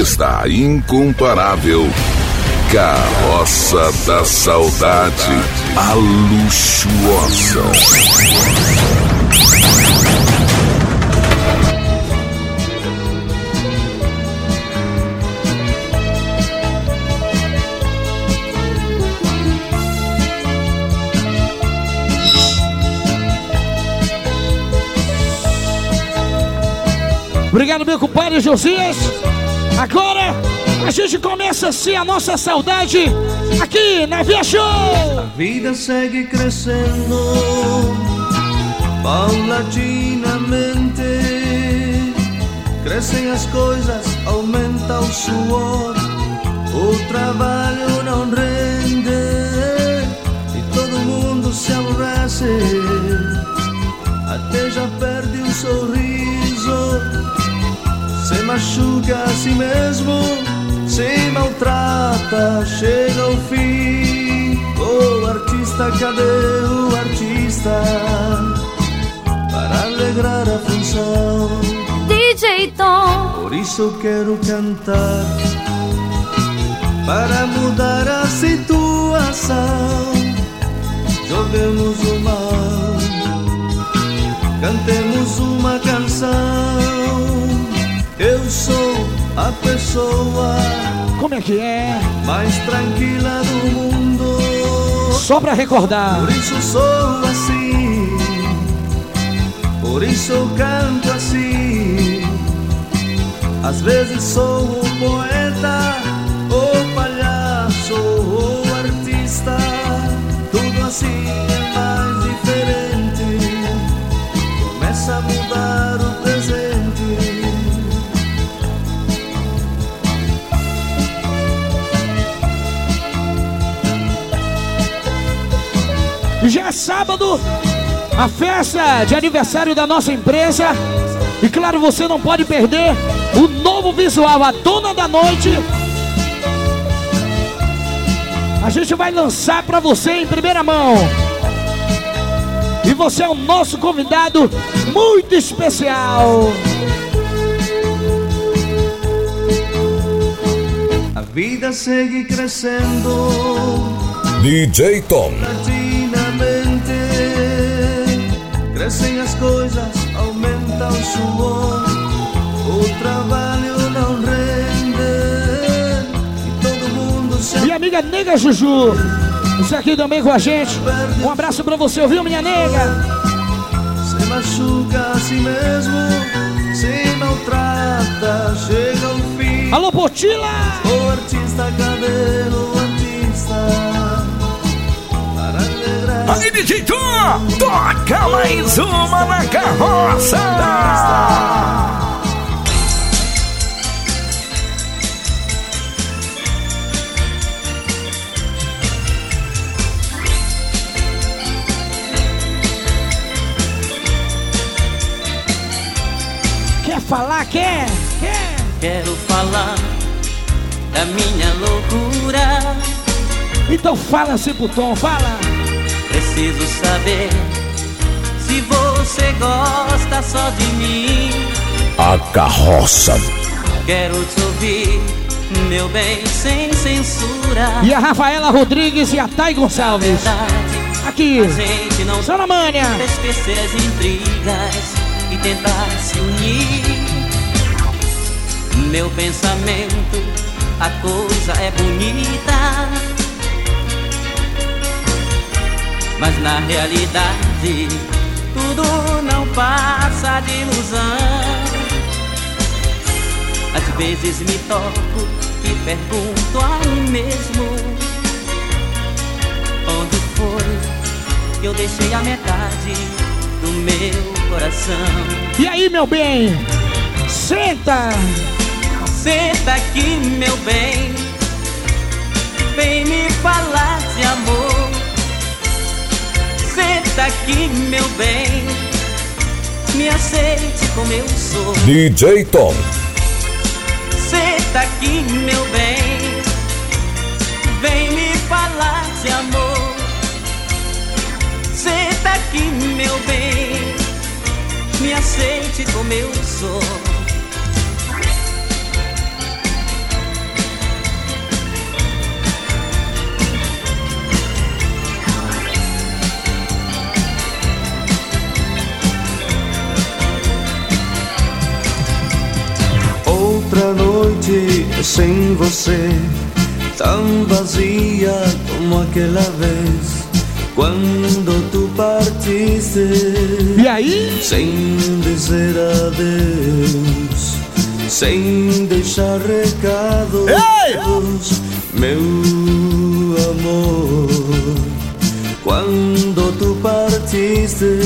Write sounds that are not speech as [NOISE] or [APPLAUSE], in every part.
está incomparável. Carroça da Saudade, a luxuosa. Obrigado, meu compadre Josias. Agora a gente começa assim a nossa saudade aqui na Via Show. A vida segue crescendo paulatinamente. Crescem as coisas, aumenta o suor, o trabalho não rende e todo mundo se aborrece. Até já perde um sorriso, se machuca a si mesmo, se maltrata, chega ao fim. O artista, cadê o artista? Para alegrar a função. DJ Tom. Por isso quero cantar Para mudar a situação Joguemos o mal Cantemos uma canção Eu sou a pessoa Como é que é? mais tranquila do mundo. Só pra recordar. Por isso sou assim. Por isso eu canto assim. Às vezes sou o poeta O palhaço, o artista. Tudo assim é mais diferente. Começa a mudar o presente sábado, a festa de aniversário da nossa empresa. E claro, você não pode perder o novo visual, a dona da noite. A gente vai lançar pra você em primeira mão. E você é o nosso convidado muito especial. A vida segue crescendo DJ Tom. Crescem as coisas, aumenta o suor O trabalho não rende E todo mundo se Minha amiga Nega Juju. Isso aqui também com a gente. Um abraço pra você, ouviu, minha nega? Se machuca a si mesmo Se maltrata, chega ao fim Alô, Potila! O artista, cadê o artista? Aí, DJ Tom, toca mais uma na carroça. Quer falar? Quer? Quer? Quero falar da minha loucura. Então fala assim pro Tom, fala. Preciso saber se você gosta só de mim. A carroça. Quero te ouvir, meu bem, sem censura. E a Rafaela Rodrigues e a Thay Gonçalves. Verdade, Aqui. a gente não Só na manha. pode esquecer as intrigas e tentar se unir. Meu pensamento, a coisa é bonita. Mas na realidade, tudo não passa de ilusão. Às vezes me toco e pergunto a mim mesmo: Onde foi que eu deixei a metade do meu coração? E aí, meu bem? Senta! Senta aqui, meu bem, vem me falar de amor. Senta aqui, meu bem, me aceite como eu sou. DJ Tom. Senta aqui, meu bem, vem me falar de amor. Senta aqui, meu bem, me aceite como eu sou. Noite sem você, tão vazia como aquela vez. Quando tu partiste, E aí? sem dizer adeus, sem deixar recados, meu amor. Quando tu partiste,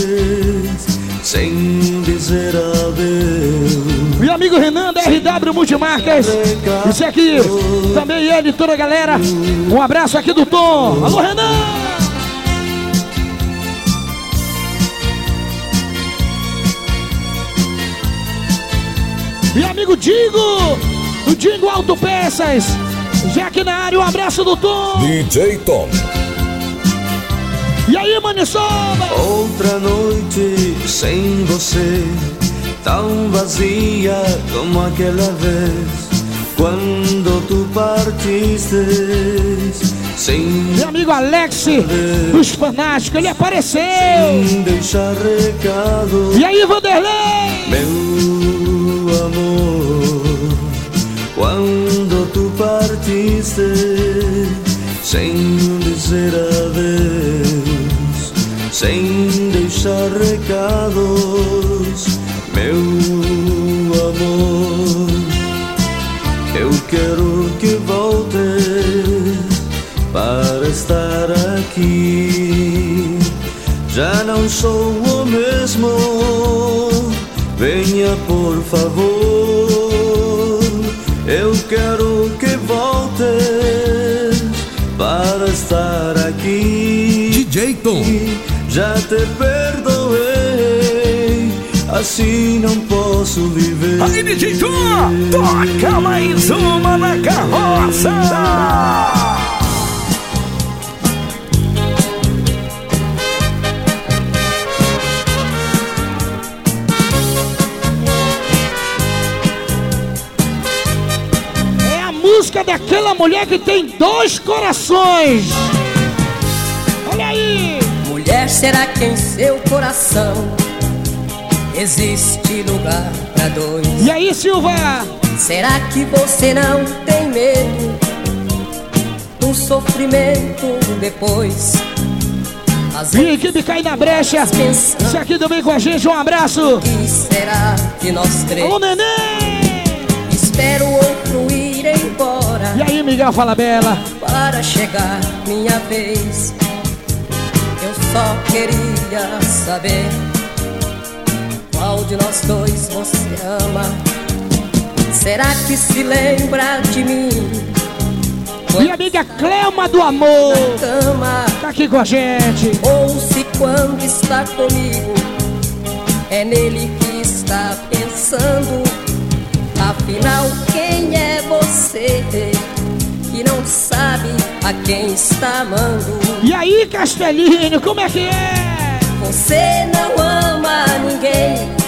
sem dizer adeus. Meu amigo Renan da RW Multimarcas. Isso aqui, também ele, toda a galera. Um abraço aqui do Tom. Alô, Renan! Meu amigo Digo, do Digo Autopeças. Já aqui na área, um abraço do Tom. DJ Tom. E aí, Maniçoba? Outra noite sem você, tão vazia como aquela vez. Quando tu partiste, sem, Meu amigo Alex, dos fanáticos, ele apareceu. sem deixar recado, E aí, Vanderlei? meu amor. Quando tu partiste, sem dizer adeus, sem deixar recados, meu amor. Eu quero que voltes para estar aqui. Já não sou o mesmo. Venha, por favor. Eu quero que voltes para estar aqui. DJ Tom. Já te perdoei, assim não posso viver. Aí, DJ toca mais uma na carroça. É a música daquela mulher que tem dois corações. Olha aí. Mulher, será que em seu coração existe lugar pra dois? E aí, Silva? Será que você não tem medo do sofrimento depois? Às Minha equipe cai na brecha. Esse aqui também com a gente, um abraço. que será que nós três? Alô, neném. Espero o outro ir embora E aí, Miguel Fala Bela? para chegar minha vez. Eu só queria saber qual de nós dois você ama. Será que se lembra de mim? Minha amiga Clema do Amor. Cama Tá aqui com a gente. ou se quando está comigo é nele que está pensando. Afinal, quem é você que não sabe a quem está amando? E aí, Castelinho, como é que é? Você não ama ninguém,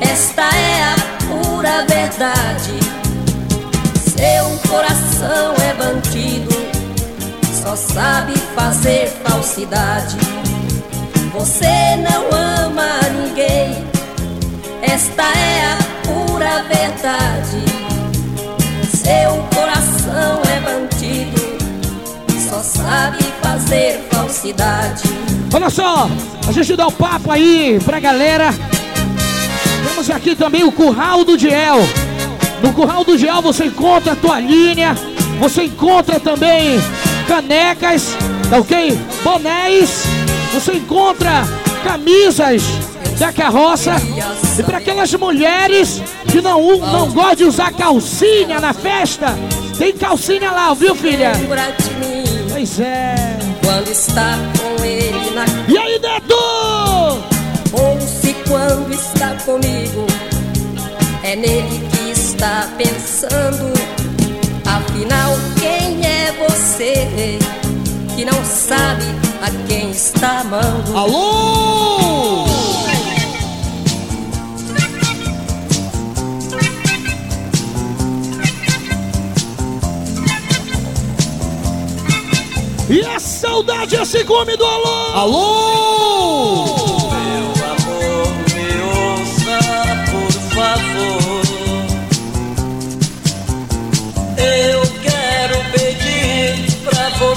esta é a pura verdade. Seu coração é bandido, só sabe fazer falsidade. Você não ama ninguém, esta é a pura verdade. Seu coração é bandido, só sabe fazer falsidade. Olha só, a gente dá o papo aí pra galera. Temos aqui também o Curral do Diel. No Curral do Diel você encontra toalhinha, você encontra também canecas, tá ok? Bonés, você encontra camisas da carroça. E para aquelas mulheres que não, não gostam de usar calcinha na festa, tem calcinha lá, viu filha? Pois é. quando está com ele na E aí, é nele que está pensando. Afinal, quem é você que não sabe a quem está amando? Alô? E a saudade é ciúme do alô? Alô?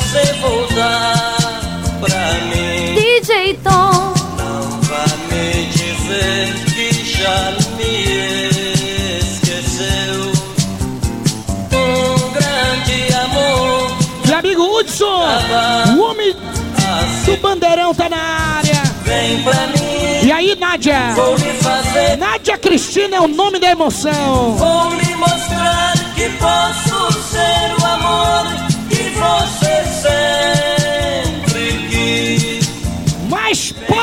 você voltar pra mim. DJ Tom, não vá me dizer que já me esqueceu. Um grande amor. E amigo Hudson, o homem assim. do bandeirão tá na área. Vem pra mim. E aí, Nádia? Vou me fazer. Nádia Cristina é o nome da emoção. Vou lhe mostrar que posso ser o amor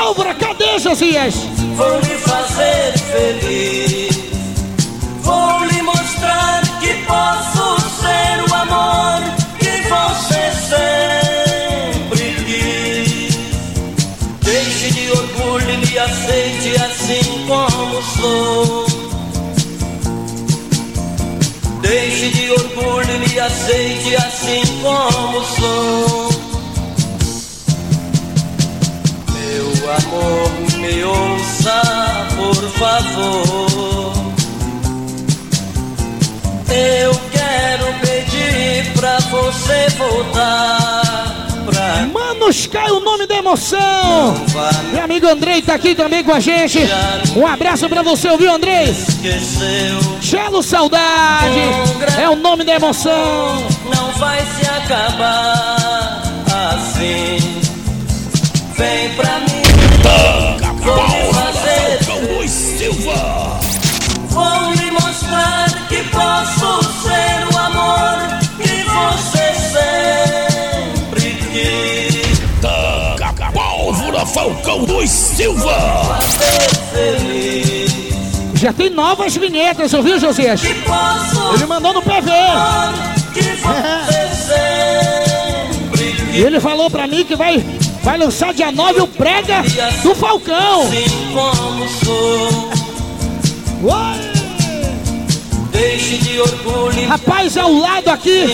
pólvora, cadê, Josias? Vou lhe fazer feliz. Vou lhe mostrar que posso ser o amor que você sempre quis. Deixe de orgulho e me aceite assim como sou. Deixe de orgulho e me aceite assim como sou. Amor, me ouça, por favor. Eu quero pedir pra você voltar pra Manos Cai, o nome da emoção. Meu amigo Andrei tá aqui também com a gente. Um abraço pra você, ouviu, Andrei? Chelo Saudade é o nome da emoção. Não vai se acabar assim. Vem pra mim. Vou lhe fazer Luiz Silva. Vou lhe mostrar que posso ser o amor que você sempre quis. Pólvora, Falcão Luiz Silva. Já tem novas vinhetas, ouviu, Josias? Ele mandou no PV. [LAUGHS] E ele falou pra mim que vai, vai lançar dia 9 o prega do Falcão. Como sou. Deixe de orgulho. Rapaz, ao lado aqui,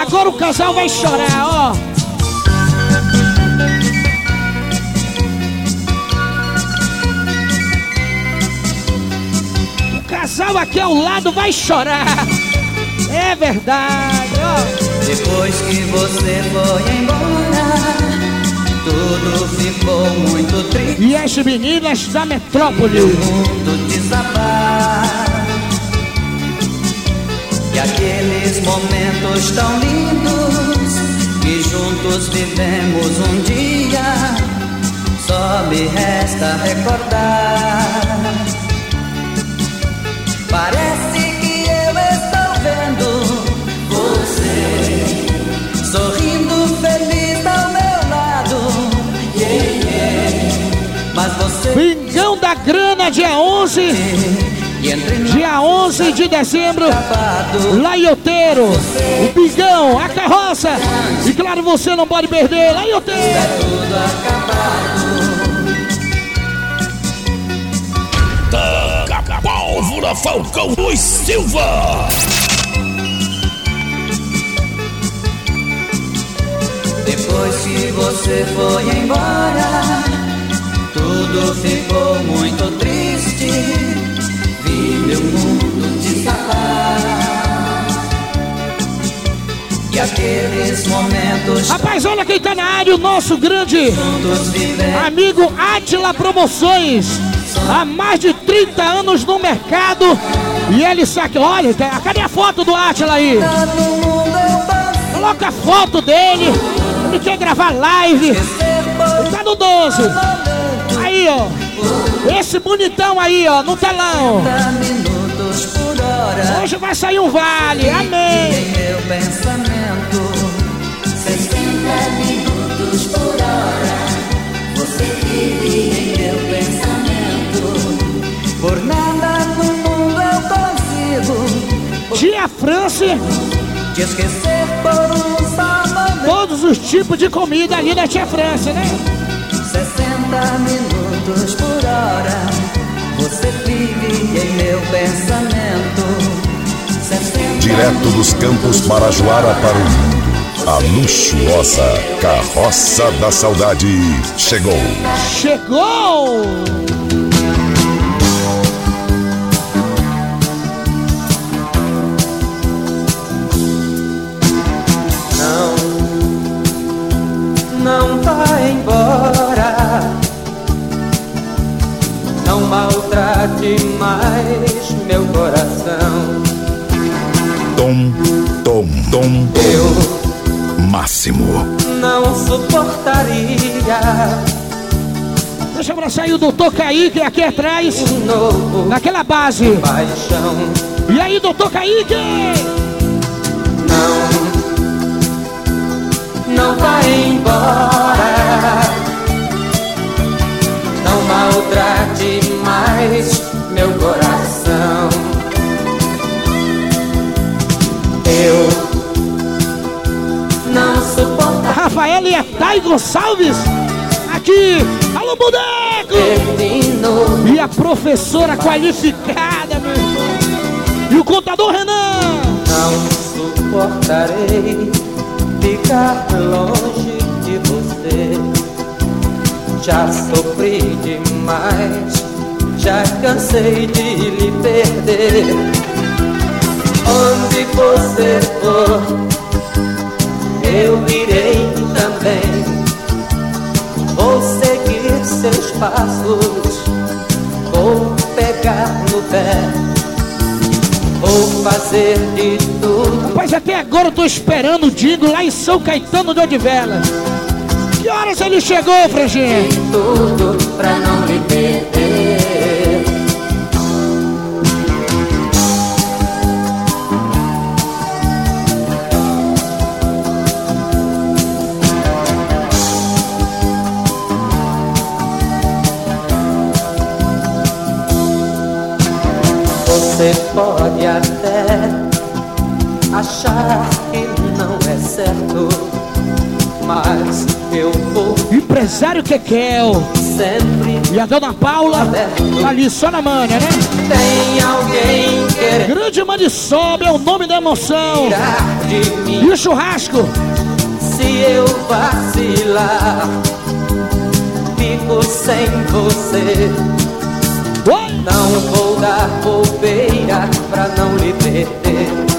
agora o casal vai chorar, ó. O casal aqui ao lado vai chorar. É verdade, ó. Depois que você foi embora, tudo ficou muito triste. E as meninas da metrópole. O mundo desabar. E aqueles momentos tão lindos que juntos vivemos um dia, só me resta recordar. Parece da Grana, dia 11, e entre nós dia 11 de dezembro. Laioteiro, o Pingão, a carroça. E claro, você não pode perder. Laioteiro. tudo acabado. Taca pólvora, Falcão Luiz Silva. Depois que você foi embora, tudo ficou muito triste. Vi meu mundo desabar. E aqueles momentos Rapaz, olha quem tá na área, o nosso grande amigo Atila Promoções. Há mais de 30 anos no mercado. E ele saca. Olha, tá- cadê a foto do Atila aí? Mundo posso Coloca a foto dele. Ele quer gravar live. Tá no 12. Aí, ó. Esse bonitão aí, ó, no telão. 30 minutos por hora. Hoje vai sair um vale. Amém. Meu pensamento, 60 minutos por hora. Você vive em meu pensamento. Por nada no mundo eu consigo Tia France, te esquecer por um só momento. todos os tipos de comida ali da Tia France, né? 60 minutos por hora. Você vive em meu pensamento. 60 Direto dos campos Marajoara para o mundo. A luxuosa Carroça da Saudade chegou. Chegou! Maltrate mais meu coração. Tom, tom, tom, Eu máximo. não suportaria Deixa pra sair o doutor Kaique aqui atrás. Um novo Naquela base. paixão. E aí, doutor Kaique? Não vai embora. Maltrate mais meu coração. Eu não suporto Rafael e a Thay Gonçalves. Aqui. Alô, boneco! E a professora qualificada, meu irmão. E o contador Renan. Não suportarei ficar longe. Já sofri demais, já cansei de lhe perder. Onde você for, eu irei também. Vou seguir seus passos, vou pegar no pé. Vou fazer de tudo Rapaz, até agora eu tô esperando o Digo lá em São Caetano de Odivela. Horas ele chegou, Franginha? tudo pra não lhe perder. Você pode até achar que não é certo, Empresário Kekel. sempre E a dona Paula, ali só na manha, né? tem alguém querendo Grande Mãe de Sobe é o nome da emoção. de mim E o churrasco? se eu vacilar. Fico sem você, Oi! não vou dar bobeira pra não lhe perder.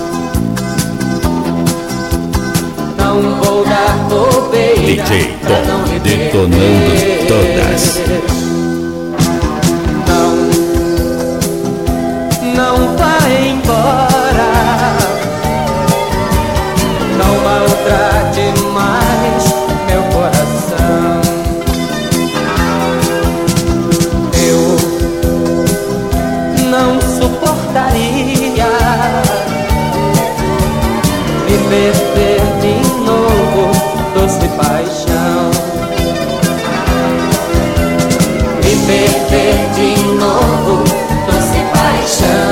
Não vou dar bobeira DJ Tom, detonando todas. Não, não vai embora. Não maltrate mais meu coração. Eu não suportaria novo, doce paixão. Me perder de novo, doce paixão.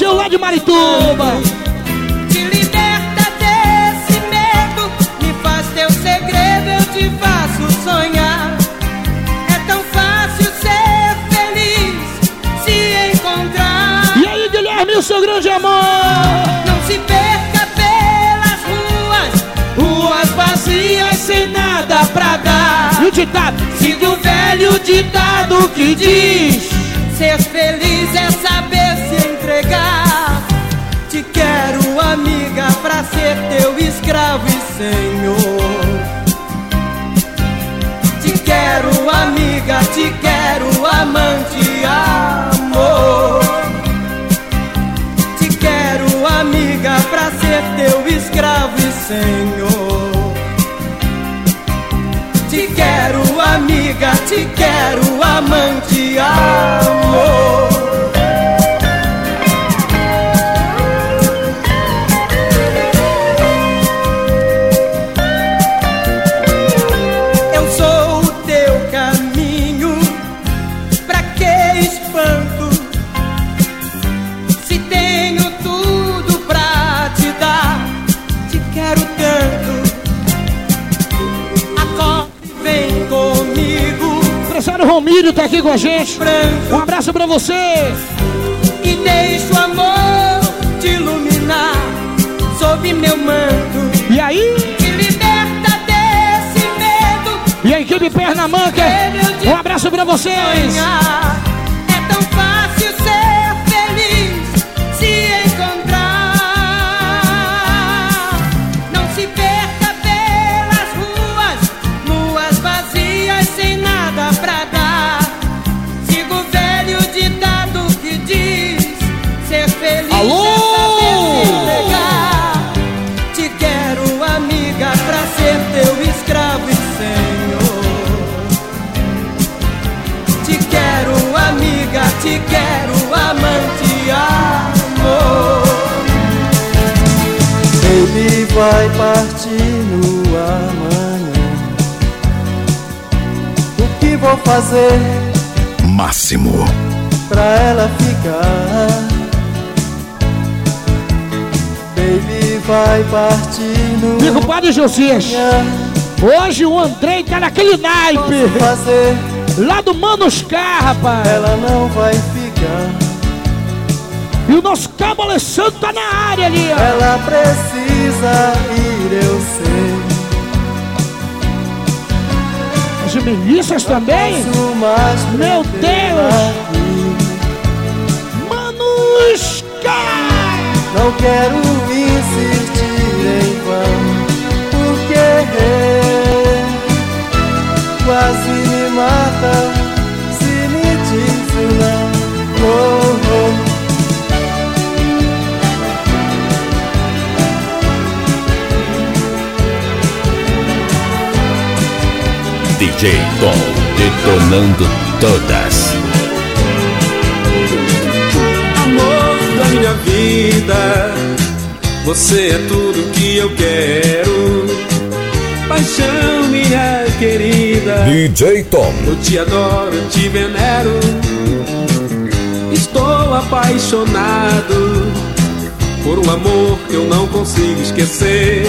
Feijão lá de Marituba. Te liberta desse medo, me faz teu segredo, eu te faço sonhar. É tão fácil ser feliz se encontrar. E aí, Guilherme, o seu grande amor? Não se perca pelas ruas, ruas vazias sem nada pra dar. E o ditado? Siga o velho ditado que diz: Ser feliz ser teu escravo e senhor. Te quero, amiga, te quero, amante, amor. Te quero, amiga, pra ser teu escravo e senhor. Te quero, amiga, te quero, amante, amor. Aqui com a gente. Um abraço pra você. e deixa o amor te iluminar sob meu manto. E aí? Te liberta desse medo, E a equipe Pernamanca. Um abraço pra vocês. Te quero, amante, amor. Ele vai partir no amanhã. O que vou fazer Máximo. pra ela ficar? Baby vai partir no Meu compadre Josias, amanhã. hoje o Andrei tá naquele naipe. Fazer, Lá do Manuscar, rapaz. ela não vai ficar. E o nosso cabo Alessandro tá na área ali, ó. Ela precisa ir, eu sei. As milícias também. Meu Deus! Manuscar! Não quero insistir em vão, porque quase me mata se me diz não. Oh, oh. DJ Tom detonando todas. Amor da minha vida, você é tudo que eu quero. Paixão, minha querida, DJ Tom. eu te adoro, eu te venero. Estou apaixonado por um amor que eu não consigo esquecer.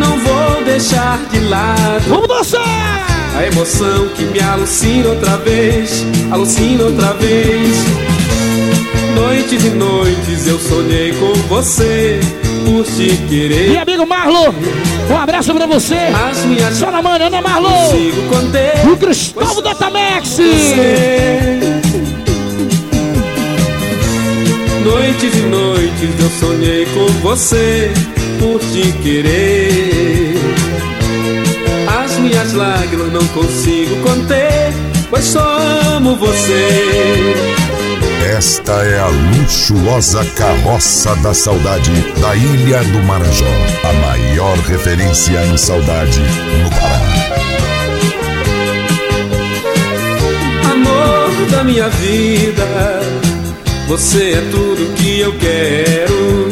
Não vou deixar de lado Vamos dançar! a emoção que me alucina outra vez, alucina outra vez. Noites e noites eu sonhei com você, por te E querer. amigo Marlo, um abraço pra você. Só na manhã, né, Marlo? conter O Cristóvão da Tamex. Noites e noites eu sonhei com você, por te querer. As minhas lágrimas não consigo conter, pois só amo você. Esta é a luxuosa carroça da saudade da Ilha do Marajó. A maior referência em saudade no Pará. Amor da minha vida, você é tudo que eu quero.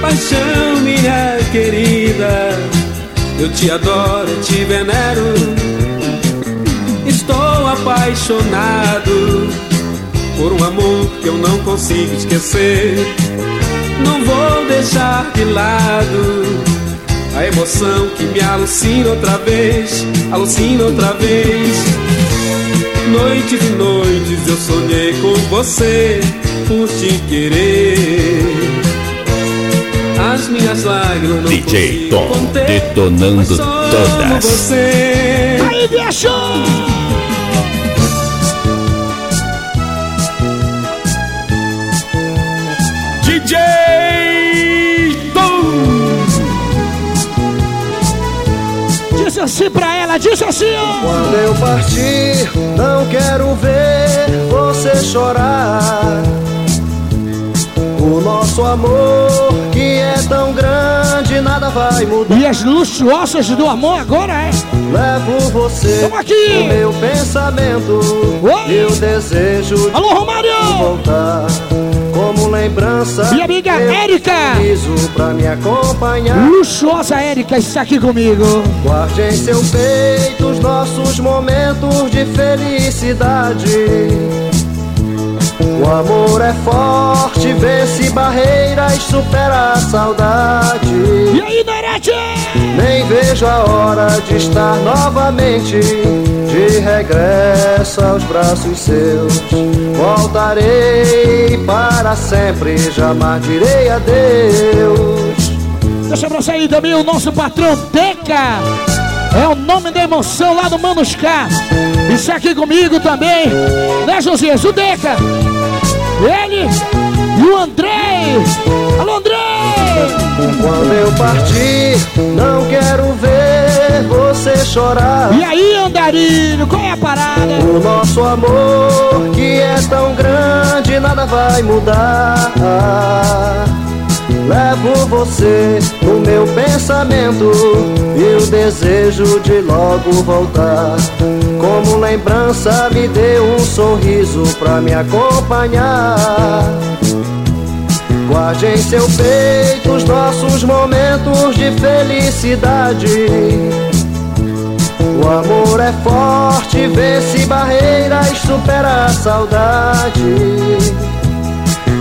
Paixão, minha querida, eu te adoro, te venero. Estou apaixonado por um amor que eu não consigo esquecer. Não vou deixar de lado a emoção que me alucina outra vez, alucina outra vez. Noites e noites eu sonhei com você, por te querer. As minhas lágrimas não DJ Tom, conter, detonando todas. Você. Aí, viajou! Assim pra ela, diz assim, ó. Quando eu partir, não quero ver você chorar. O nosso amor, que é tão grande, nada vai mudar. E as luxuosas do amor agora é. Levo você Tamo aqui. no meu pensamento. Oi. E o desejo de Alô, Romário! voltar. Como lembrança. Minha amiga Érica. preciso pra me acompanhar. Luxuosa Érica está aqui comigo. Guarde em seu peito os nossos momentos de felicidade. O amor é forte, vence barreiras, supera a saudade. E aí, Nerete? Nem vejo a hora de estar novamente de regresso aos braços seus. Voltarei para sempre, jamais direi adeus. Deixa pra sair também o nosso patrão Teca. É o nome da emoção lá do Manuscar. Isso aqui comigo também. Né, Josias? O Deca. Ele e o Andrei. Alô, Andrei! Quando eu partir, não quero ver você chorar. E aí, Andarilho, qual é a parada? O nosso amor, que é tão grande, nada vai mudar. Levo você no meu pensamento e o desejo de logo voltar. Como lembrança, me dê um sorriso pra me acompanhar. Guarde em seu peito os nossos momentos de felicidade. O amor é forte, vence barreiras, supera a saudade.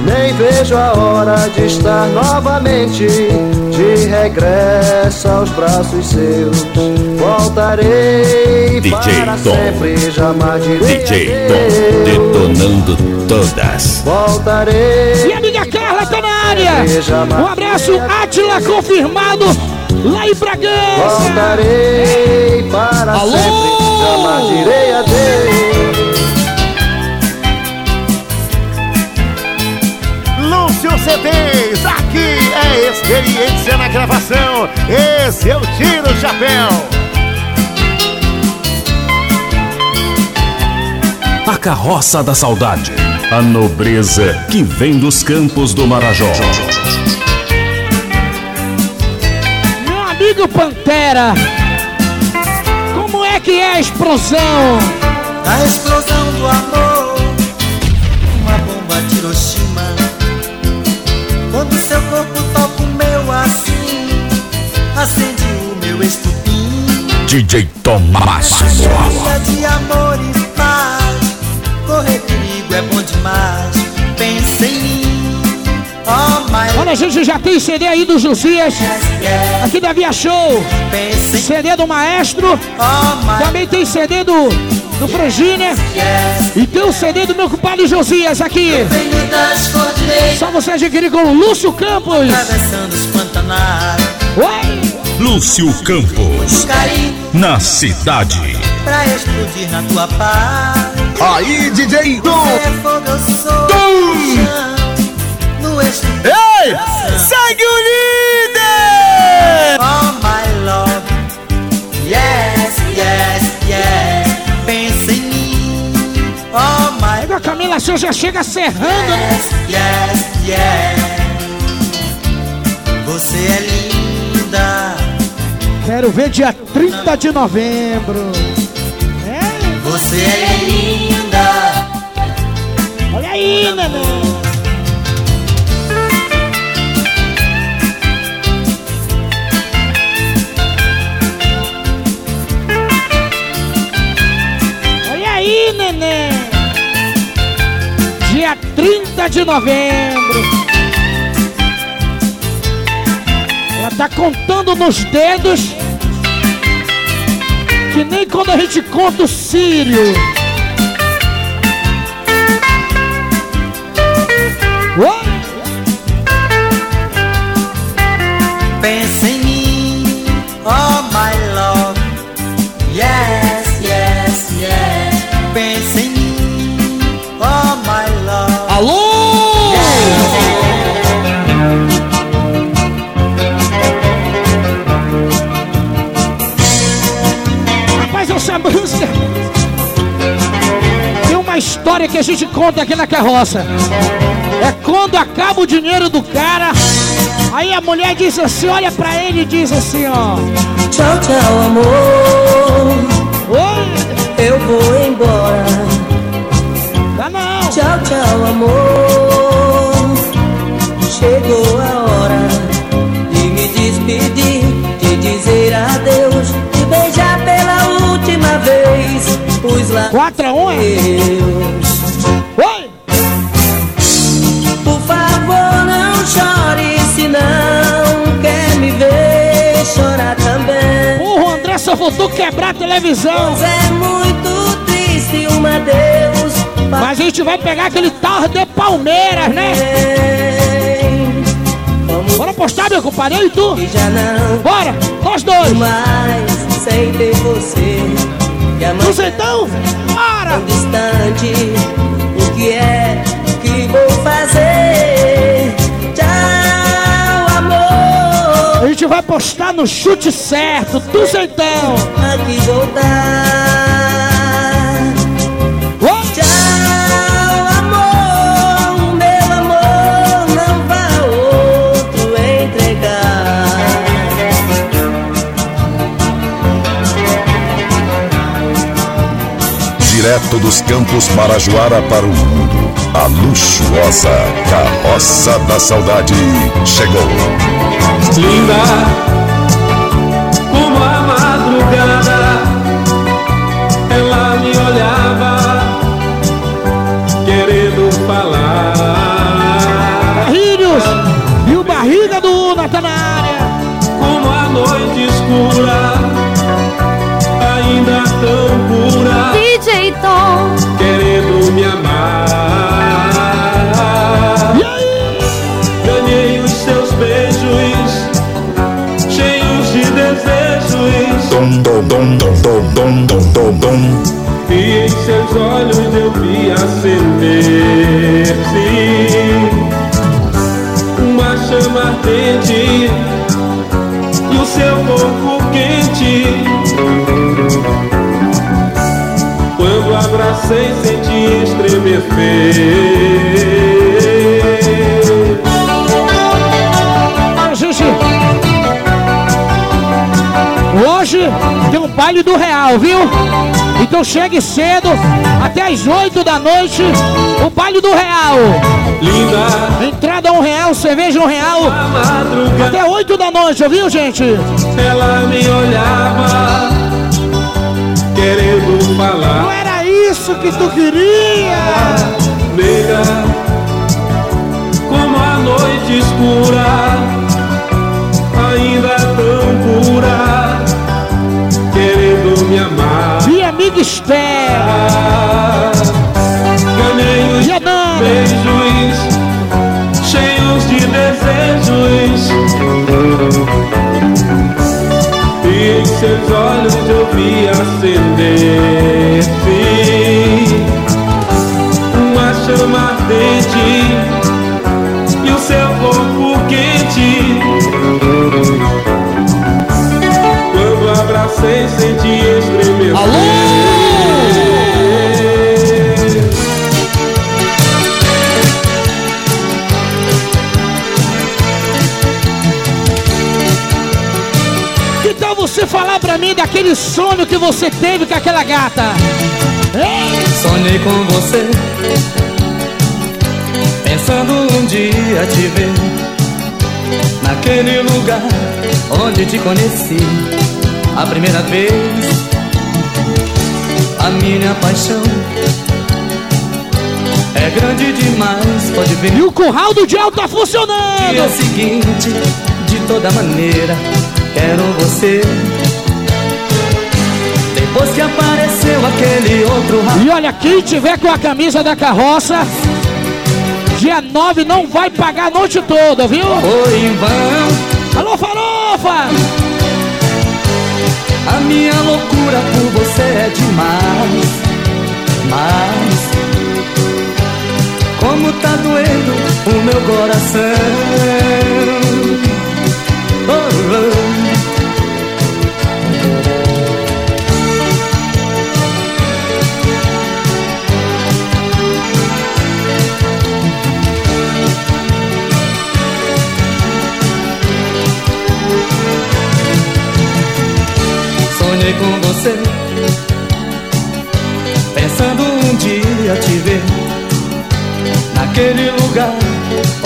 Nem vejo a hora de estar novamente de regresso aos braços seus. Voltarei DJ para Tom. sempre, jamais direi DJ adeus. Tom detonando todas. Voltarei. E a amiga Carla tá na área. Um abraço, Atila confirmado lá em Bragança. Voltarei para Alô? sempre, jamais direi adeus. CDs, aqui é experiência na gravação. Esse eu tiro o chapéu. A carroça da saudade. A nobreza que vem dos campos do Marajó. Meu amigo Pantera, como é que é a explosão? A explosão do amor, uma bomba de Hiroshima. Quando seu corpo toca o meu assim, acende o meu estupim. DJ Tom Máximo. Dia de amor e paz, correr perigo é bom demais. Pensa em mim, oh my Olha, a gente já tem CD aí do Josias, aqui da Via Show. CD do Maestro, oh também tem CD do, do Frangínia yes. e tem o CD do meu compadre Josias aqui. Só você adquirir com o Lúcio Campos. atravessando os pantanais. Oi! Lúcio Campos. Na cidade. pra explodir na tua paz. Aí, DJ no eixo Ei, segue o líder. Seu já chega serrando, yes, yes, yes. Você é linda, Quero ver dia 30 de novembro. É? você é linda. Olha aí, neném. Olha aí, neném. Dia 30 de novembro. Ela tá contando nos dedos. Que nem quando a gente conta o Sírio. História que a gente conta aqui na carroça. É quando acaba o dinheiro do cara, aí a mulher diz assim, olha pra ele e diz assim, ó. Tchau, tchau, amor. Oi, Eu vou embora. dá não. Tchau, tchau, amor. Chegou a hora Os lá 4 a 1 é? Oi! Por favor, não chore, se não quer me ver chorar também. Porra, André só faltou quebrar a televisão. Pois é muito triste um adeus. Mas a gente vai pegar aquele tarro de Palmeiras, né? Vamos Bora postar, meu compadre, eu e tu. já não Bora, nós dois. mais sem ter você. E a Você então? Bora! tão distante. O que é que vou fazer? Tchau, amor. A gente vai postar no chute certo, duzentão. Aqui voltar. Direto dos campos Marajoara para o mundo. A luxuosa Carroça da Saudade chegou. Linda acender-se Uma chama ardente E o seu corpo quente. Quando abracei senti estremecer baile do Real, viu? Então chegue cedo, até as 8 da noite, o baile do Real. Linda Entrada um real, cerveja um real, até 8 da noite, viu, gente? Ela me olhava Querendo Não falar era isso que tu queria. Nega Como a noite escura Ainda tão pura amar. Minha amiga Esther Ganhei os beijos Cheios de desejos. E em seus olhos eu vi acender-se você teve com aquela gata? Ei, Sonhei com você, pensando um dia te ver naquele lugar onde te conheci a primeira vez. A minha paixão é grande demais, pode ver. E o curral do Dial tá Dia funcionando! seguinte, de toda maneira, quero você. Depois que apareceu aquele outro rapaz. E olha, quem tiver com a camisa da carroça, dia 9 não vai pagar a noite toda, viu? Foi em vão Alô, farofa! A minha loucura por você é demais Mas Como tá doendo o meu coração oh, oh. Sonhei com você. Pensando um dia te ver Naquele lugar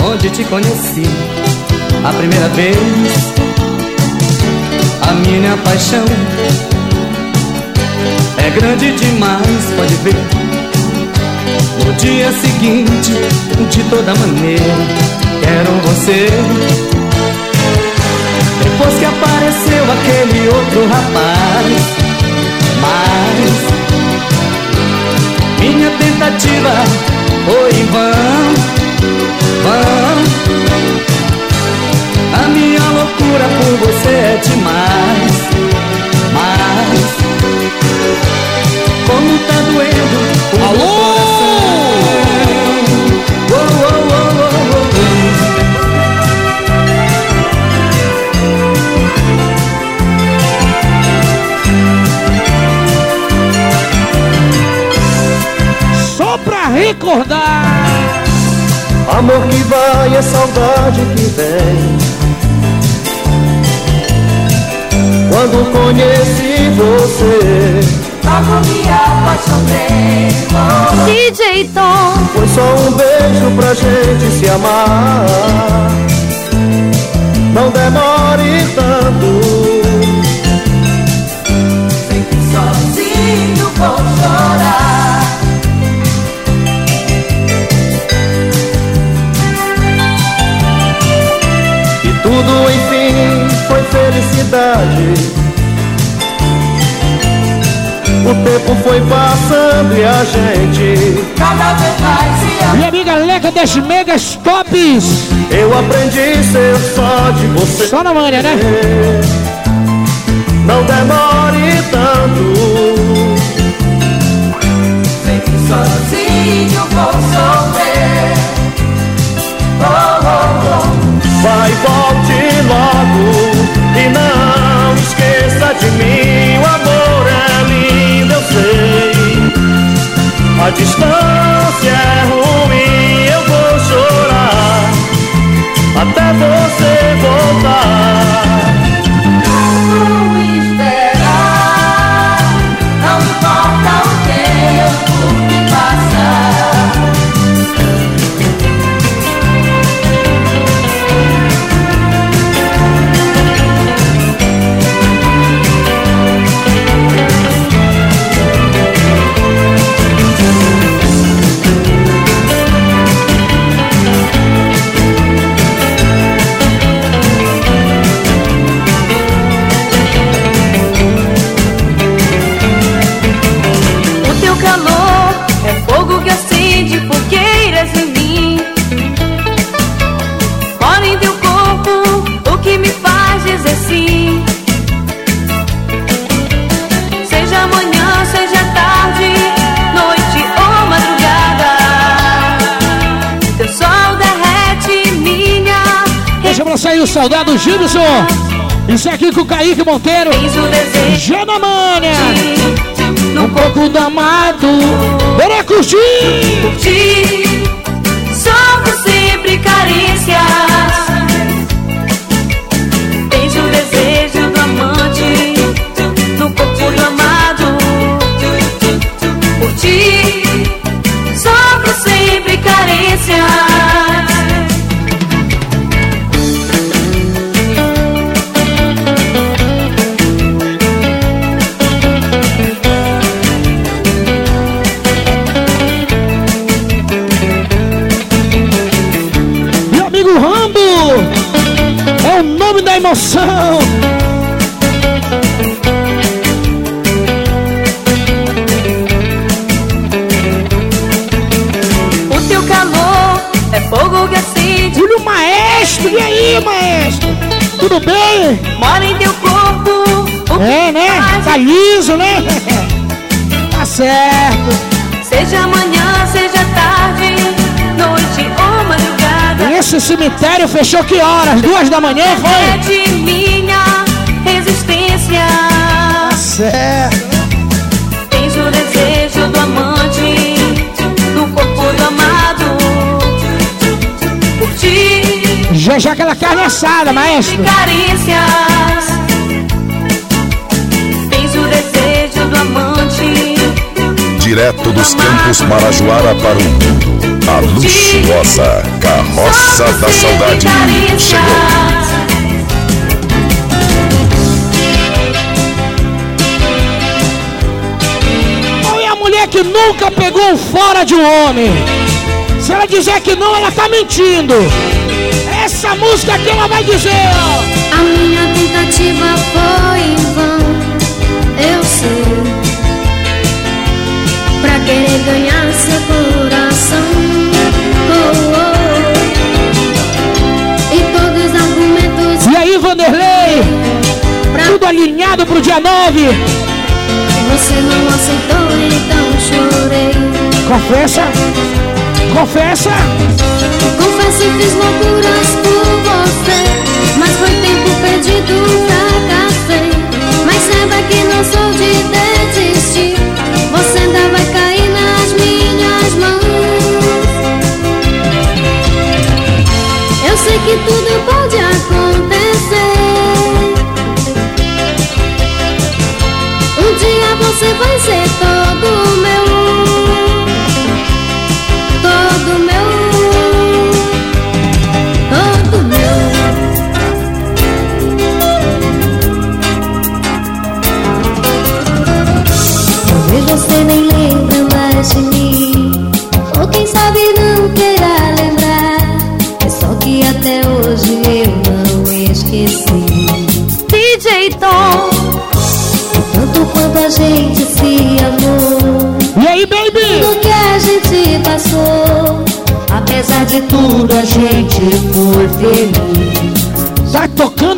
onde te conheci A primeira vez. A minha paixão É grande demais, pode ver. No dia seguinte, de toda maneira Quero você depois que apareceu aquele outro rapaz Mas Minha tentativa foi em vão Vão A minha loucura por você é demais Mas Como tá doendo o Alô? coração recordar! Amor que vai é saudade que vem. Quando conheci você, logo me apaixonei. DJ Tom. Foi só um beijo pra gente se amar. Não demore tanto. Felicidade. O tempo foi passando e a gente Cada vez mais se ama. Minha amiga Leca das Megas Tops. Eu aprendi a ser só de você. Só na manhã, né? Não demore tanto. A distância é ruim, eu vou chorar até você voltar. Deixa pra sair o soldado Gilson. Isso aqui com o Kaique Monteiro. Genamânia. no Um pouco do amado. Bora curtir. curtir. Sofro sempre carícias. Emoção. O teu calor é fogo que acende. Júlio Maestro. E aí, Maestro? Tudo bem? Mora em teu corpo. O É, né? Tá liso, né? [LAUGHS] Tá certo. Seja amanhã, Esse cemitério fechou que horas? Duas da manhã É foi? de minha resistência. Tá certo. Tens o desejo do amante no corpo do amado. Curtir Já já aquela carne assada, maestro. carícias. Tens o desejo do amante. Direto dos campos Marajoara para o mundo. A luxuosa carroça da saudade chegou. Qual é a mulher que nunca pegou um fora de um homem? Se ela dizer que não, ela tá mentindo. Essa música aqui ela vai dizer, ó. A minha tentativa foi em vão, eu sei. Pra querer ganhar pra Tudo alinhado pro dia 9. você não aceitou, então chorei. Confessa. Confessa. Confesso, fiz loucuras por você. Mas foi tempo perdido, fracassei.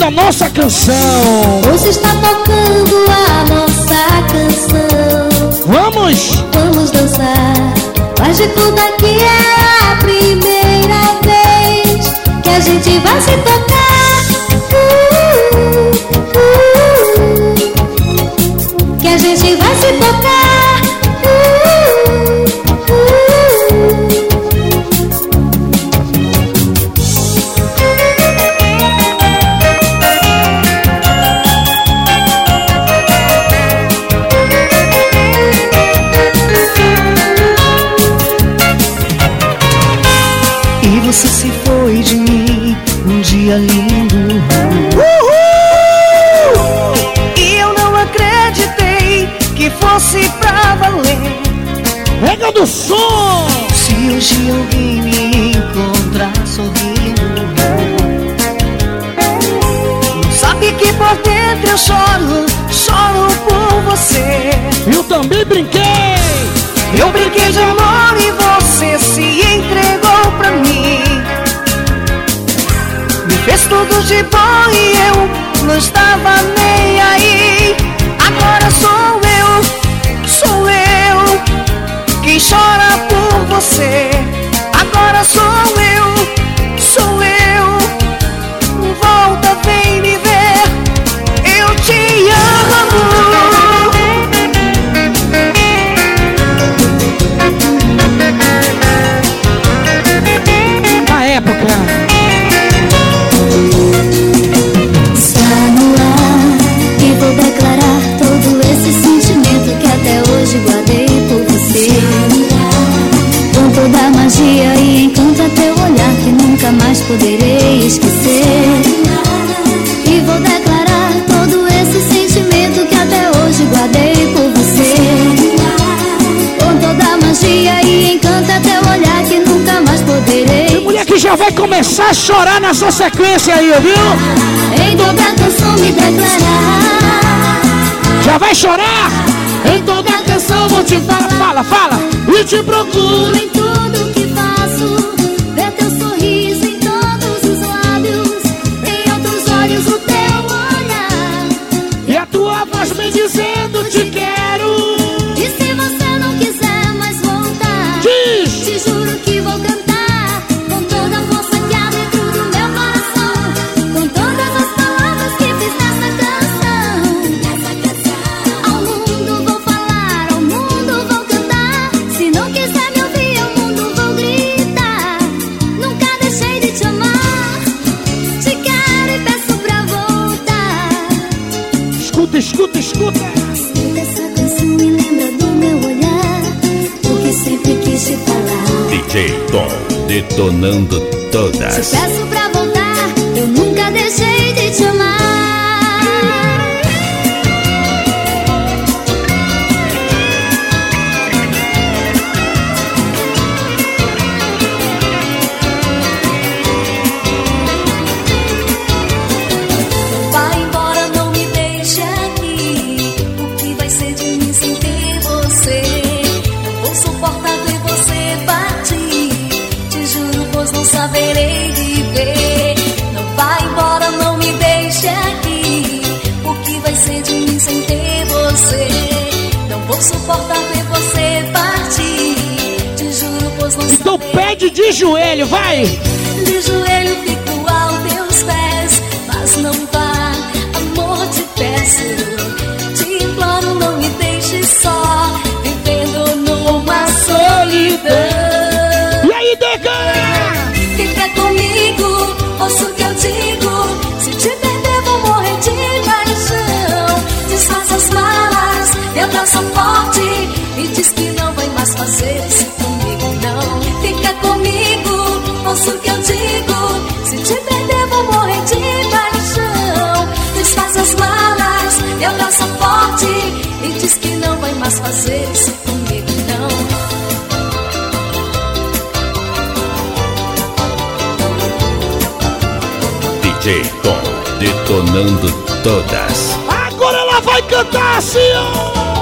a nossa canção. Hoje está tocando a nossa canção. Vamos! Vamos dançar. Faz de tudo aqui é a primeira vez que a gente vai se tocar. Uh, uh, uh, uh. que a gente vai se tocar. so poderei esquecer. E vou declarar todo esse sentimento que até hoje guardei por você. Com toda a magia e encanto até o olhar que nunca mais poderei. E mulher que já vai começar a chorar nessa sequência aí, viu? Em toda canção me declarar. Já vai chorar? Em toda canção vou te falar. Fala, fala. E te procuro em tudo. detonando todas. joelho, vai! Se te perder, vou morrer de paixão. Desfaz as malas, me abraça forte e diz que não vai mais fazer isso comigo, não. DJ Tom, detonando todas. Agora ela vai cantar assim, ó.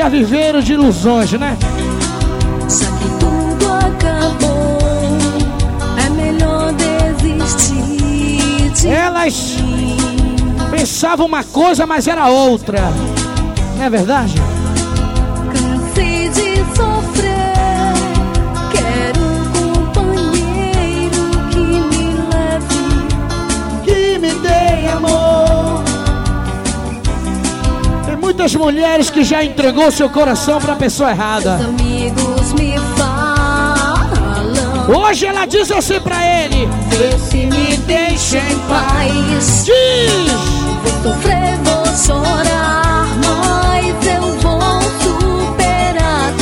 já viveram de ilusões, né? Que tudo acabou, é melhor desistir. De Elas pensavam uma coisa, mas era outra. Não é verdade? muitas mulheres que já entregou seu coração para a pessoa errada? Hoje ela diz assim para ele: Vê se me deixa em paz. Diz: Vou sofrer, vou chorar, mas eu vou superar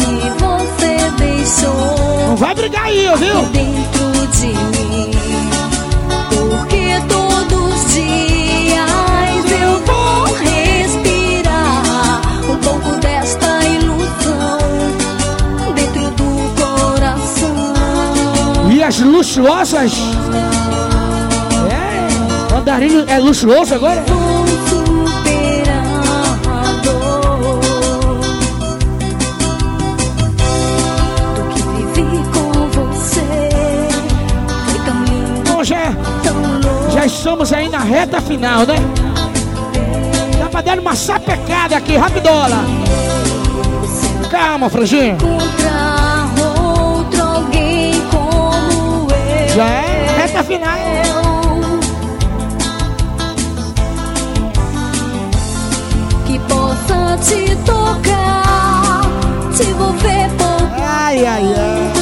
E você deixou. Não vai brigar aí, viu? Dentro de mim, porque todos os dias. luxuosas. É, andarilho é luxuoso agora? Bom, então já, já estamos aí na reta final, né? Dá pra dar uma sapecada aqui, rapidola. Calma, franjinha. Já é reta final. Que possa te tocar, te envolver por. Ai, ai, ai.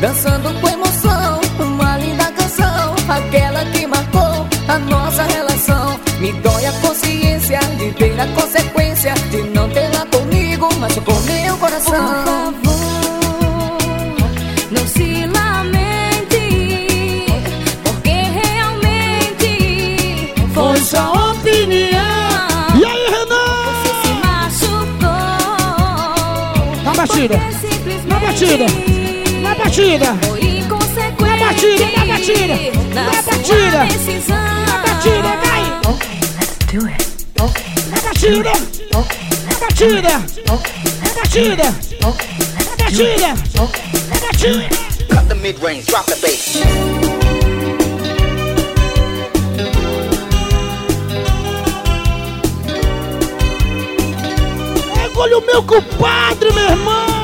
Dançando com emoção, uma linda canção, aquela que marcou a nossa relação. Me dói a consciência de ver a consequência de não tê-la comigo, mas com meu coração. Por favor, não se lamente, porque realmente Foi só opinião. E aí, Renan? Você se machucou. Na batida, na batida, batida. Na batida, na batida, na batida. Na batida, vai. Okay, let's do it. Okay, Na batida, okay, na batida, okay, na batida, okay, na batida, okay. na batida. Cut the mid range, drop the bass. Olha o meu compadre, meu irmão.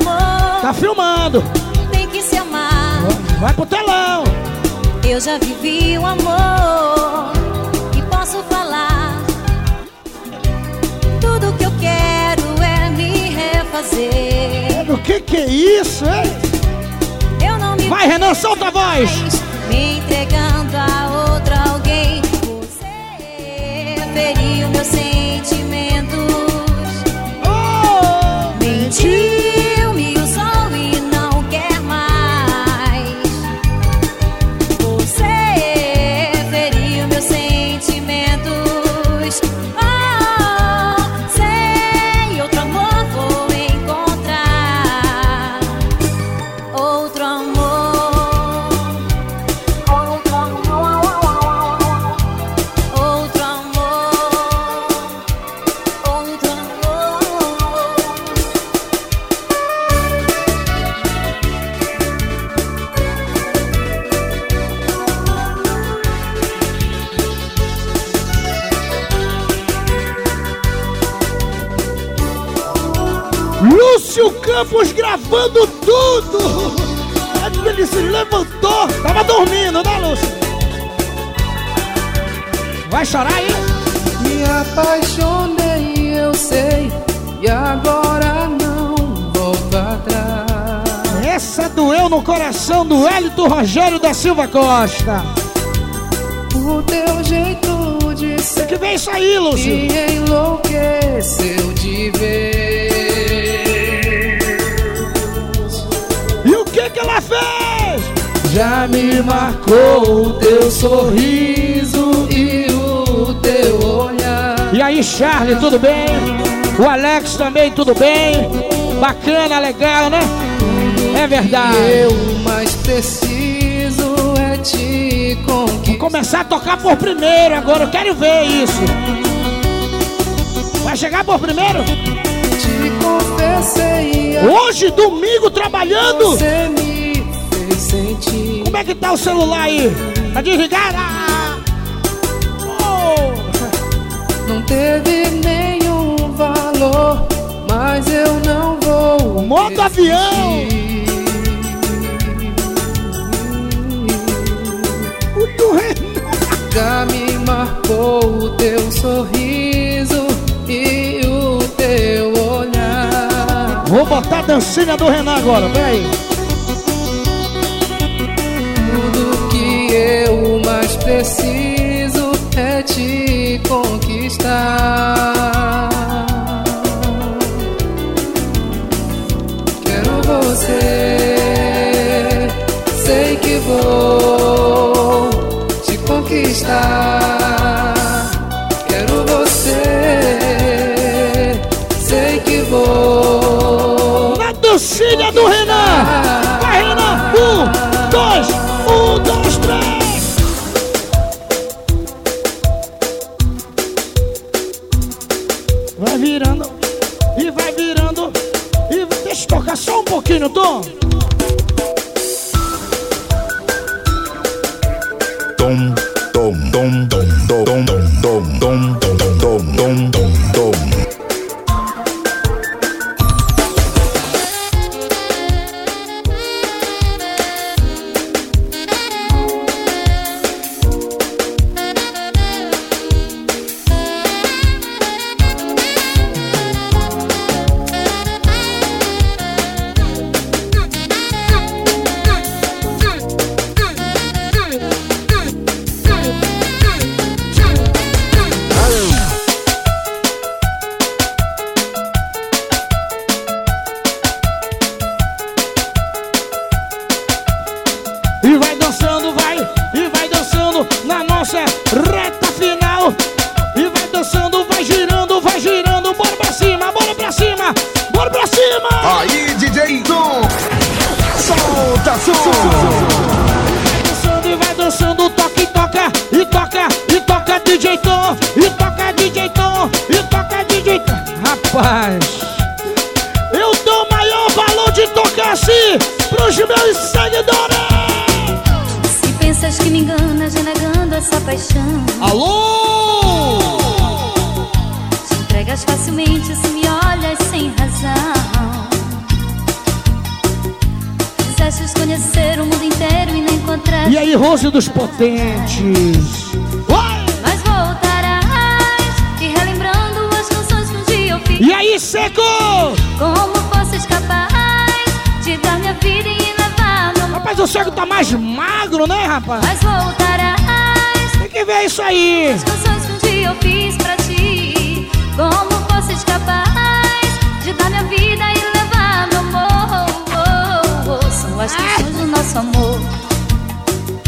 Amor, Tá filmando. tem que se amar. Vai pro telão. Eu já vivi o amor e posso falar. Tudo que eu quero é me refazer. O que que é isso, hein? Eu não me Vai, Renan, solta a voz. me entregando a Lúcio Campos gravando tudo. É Ele se levantou. Tava dormindo, né, Lúcio? Vai chorar aí? Me apaixonei, eu sei, e agora não volto atrás. Essa doeu no coração do Hélito Rogério da Silva Costa. O teu jeito de ser. Que vem isso aí, Lúcio? Me enlouqueceu de ver. Já me marcou o teu sorriso e o teu olhar. E aí, Charlie, tudo bem? O Alex também, tudo bem? Bacana, legal, né? É verdade. Eu mais preciso é te conquistar. Vou começar a tocar por primeiro agora, eu quero ver isso. Vai chegar por primeiro? Te confessei. Hoje, domingo, trabalhando. Você me fez sentir. Como é que tá o celular aí? Tá desligado? Ah! Oh! Não teve nenhum valor, mas eu não vou. Modo avião! Já me marcou o teu sorriso e o teu olhar. Vou botar a dancinha do Renan agora, peraí. see Pensas que me enganas, renegando essa paixão. Alô! Te entregas facilmente se me olhas sem razão. Quisestes conhecer o mundo inteiro e não encontraste. E aí, Rose dos Potentes? Vai! Mas voltarás e relembrando as canções que um dia eu fiz. E aí, Seco? Como fosses capaz de dar minha vida e amor. Rapaz, o Seco tá mais magro, né, rapaz? Mas voltarás Tem que ver isso aí. as canções que um dia eu fiz pra ti. Como fosses capaz de dar minha vida e levar meu amor. São as canções do nosso amor.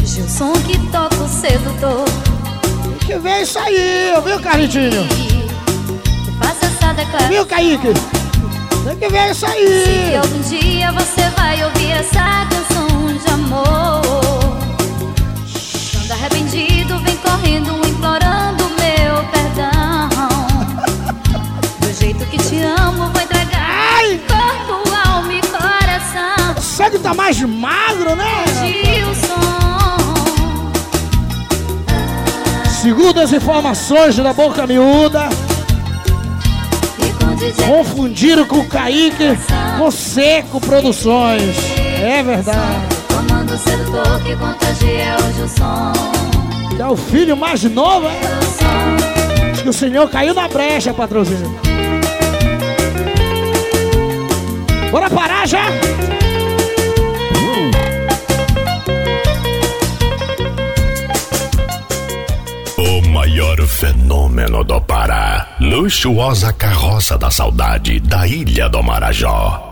Gilson que toca o sedutor. Tem que ver isso aí, viu, Carlitinho? Faça essa declaração. Viu, Kaique? Tem que ver isso Se aí. algum dia você vai ouvir essa canção amor Quando arrependido vem correndo implorando meu perdão Do jeito que te amo vou entregar Ai! corpo, alma e coração O Seco tá mais magro, né? Segundo as informações da boca miúda, confundiram com o Kaique com Seco Produções. É verdade. Comando sedutor que contagia é o Gilson É o filho mais novo, é? que o senhor caiu na brecha, patrocínio. Bora parar já? O maior fenômeno do Pará. Luxuosa carroça da saudade da Ilha do Marajó.